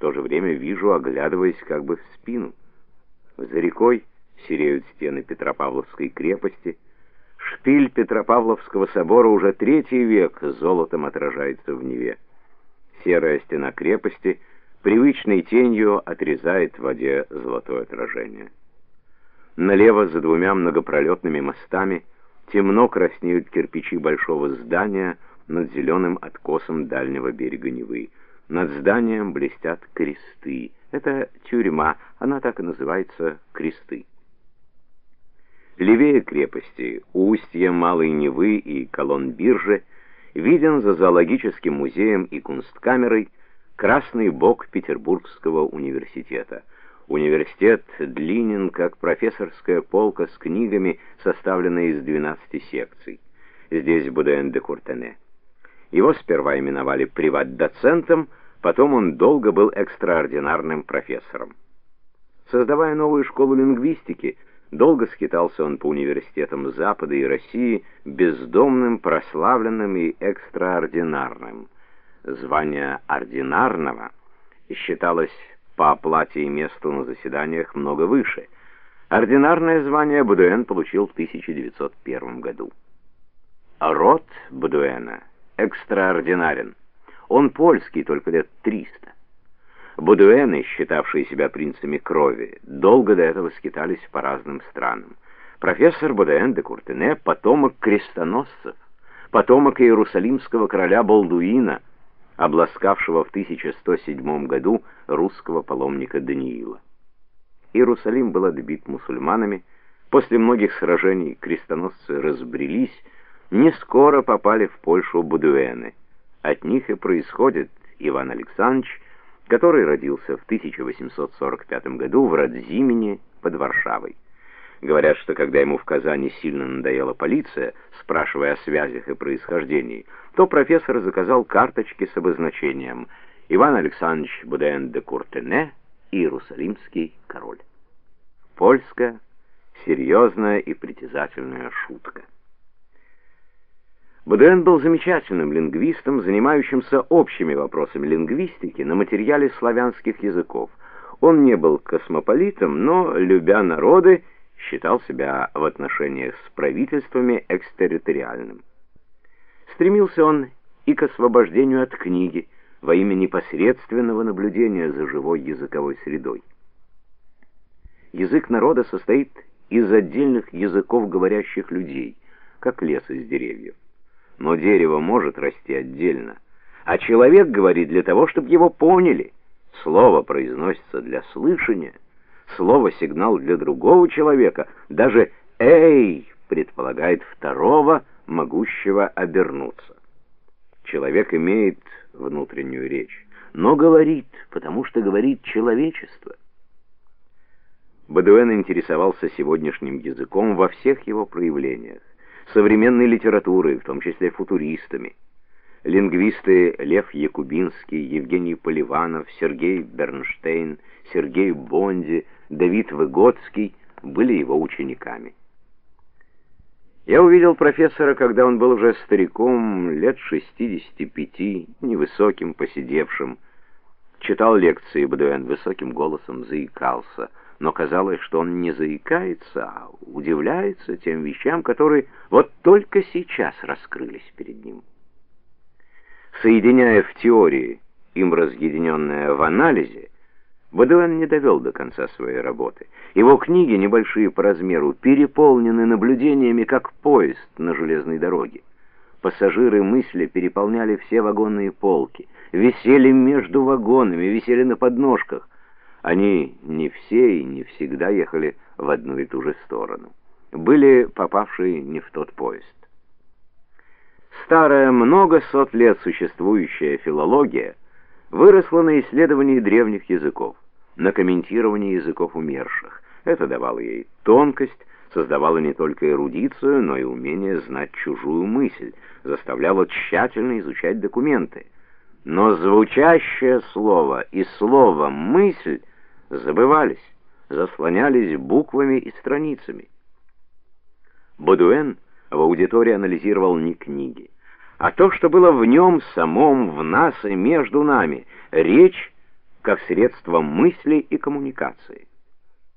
то же время вижу, оглядываясь как бы в спину. За рекой сереют стены Петропавловской крепости. Шпиль Петропавловского собора уже третий век золотом отражается в Неве. Серая стена крепости привычной тенью отрезает в воде золотое отражение. Налево за двумя многопролетными мостами темно краснеют кирпичи большого здания над зеленым откосом дальнего берега Невы. Над зданием блестят кресты. Это тюрьма, она так и называется «Кресты». Левее крепости, у устья Малой Невы и колонн биржи, виден за зоологическим музеем и кунсткамерой красный бок Петербургского университета. Университет длинен, как профессорская полка с книгами, составленной из 12 секций. Здесь Буден де Куртене. Его сперва именовали приват-доцентом, потом он долго был экстраординарным профессором. Создавая новую школу лингвистики, Долго скитался он по университетам Запада и России, бездомным, прославленным и экстраординарным. Звание ординарного считалось по оплате и месту на заседаниях много выше. Ординарное звание Будуэн получил в 1901 году. Род Будуэна экстраординарен. Он польский, только лет 300. Будуэны, считавшие себя принцами крови, долго до этого скитались по разным странам. Профессор Будуэн де Куртене — потомок крестоносцев, потомок иерусалимского короля Балдуина, обласкавшего в 1107 году русского паломника Даниила. Иерусалим был отбит мусульманами, после многих сражений крестоносцы разбрелись, не скоро попали в Польшу Будуэны. От них и происходит Иван Александрович, который родился в 1845 году в Радзимине под Варшавой. Говорят, что когда ему в Казани сильно надоела полиция, спрашивая о связях и происхождении, то профессор заказал карточки с обозначением «Иван Александрович Буден де Куртене, Иерусалимский король». Польская, серьезная и притязательная шутка. Бодуэн был замечательным лингвистом, занимающимся общими вопросами лингвистики на материале славянских языков. Он не был космополитом, но, любя народы, считал себя в отношениях с правительствами экстерриториальным. Стремился он и к освобождению от книги во имя непосредственного наблюдения за живой языковой средой. Язык народа состоит из отдельных языков говорящих людей, как лес из деревьев но дерево может расти отдельно. А человек говорит для того, чтобы его поняли. Слово произносится для слышания. Слово — сигнал для другого человека. Даже «эй» предполагает второго, могущего обернуться. Человек имеет внутреннюю речь, но говорит, потому что говорит человечество. Бадуэн интересовался сегодняшним языком во всех его проявлениях современной литературой, в том числе футуристами. Лингвисты Лев Якубинский, Евгений Поливанов, Сергей Бернштейн, Сергей Бонди, Давид Выгодский были его учениками. Я увидел профессора, когда он был уже стариком, лет 65, невысоким, посидевшим. Читал лекции Бадуэн высоким голосом, заикался — но казалось, что он не заикается, а удивляется тем вещам, которые вот только сейчас раскрылись перед ним. Соединяя в теории, им разъединенное в анализе, Бодуэн не довел до конца своей работы. Его книги, небольшие по размеру, переполнены наблюдениями, как поезд на железной дороге. Пассажиры мысли переполняли все вагонные полки, висели между вагонами, висели на подножках. Они не все и не всегда ехали в одну и ту же сторону. Были попавшие не в тот поезд. Старая, много сот лет существующая филология выросла на исследовании древних языков, на комментировании языков умерших. Это давало ей тонкость, создавало не только эрудицию, но и умение знать чужую мысль, заставляло тщательно изучать документы. Но звучащее слово и слово «мысль» забывались, заслонялись буквами и страницами. Бодуэн в аудитории анализировал не книги, а то, что было в нем самом, в нас и между нами. Речь как средство мысли и коммуникации.